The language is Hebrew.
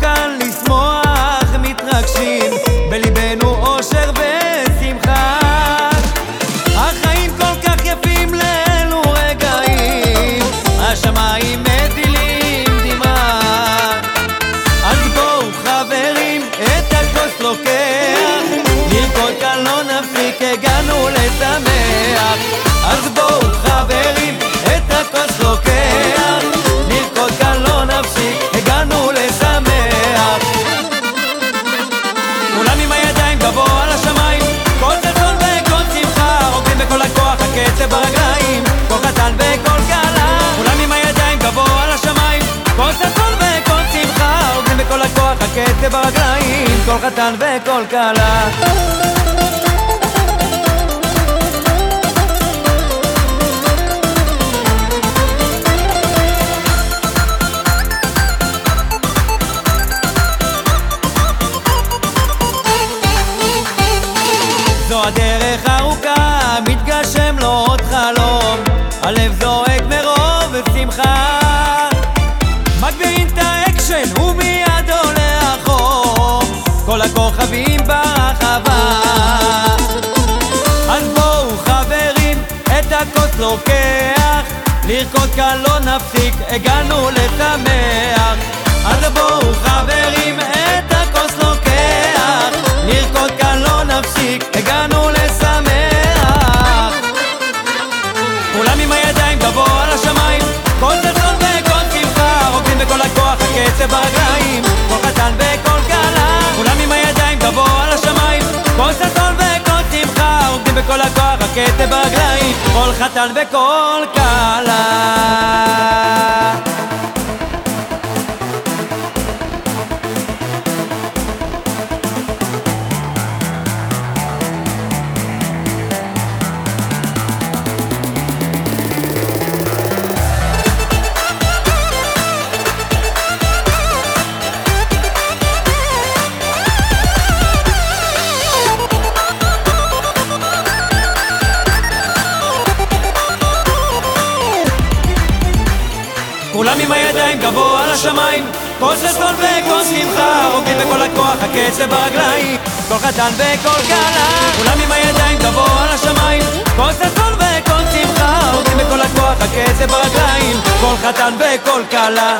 כאן לשמוח, מתרגשים, בליבנו אושר ושמחה. החיים כל כך יפים לאלו רגעים, השמיים מטילים דמעה. אז בואו חברים, את הכוס לוקח, לרקוד כאן לא נפסיק, הגענו לשמח. הקצב ברגליים, כל חתן וכל כלה. זו הדרך ארוכה, מתגשם לו עוד חלום הלב זועק מרוב שמחה מגבירים את האקשן החום כל הכוכבים ברחבה. אז בואו חברים, את הכוס לוקח לרקוד כאן לא נפסיק, הגענו לשמח. אז בואו חברים, הקצב ברגליים כל חתן וכל כלה כולם עם הידיים גבוה על השמיים. כל ששון וכל שמחה רוקדים בכל הכוח, הקצב ברגליים כל חתן וכל כלה כולם עם הידיים גבוה על השמיים. כל ששון וכל שמחה רוקדים בכל הכוח, הקצב ברגליים כל חתן וכל כלה